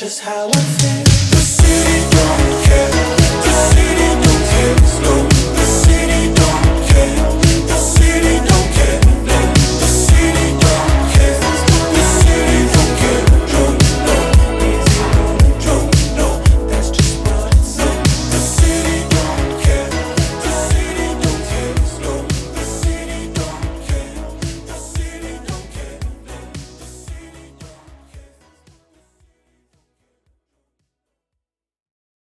just how I feel.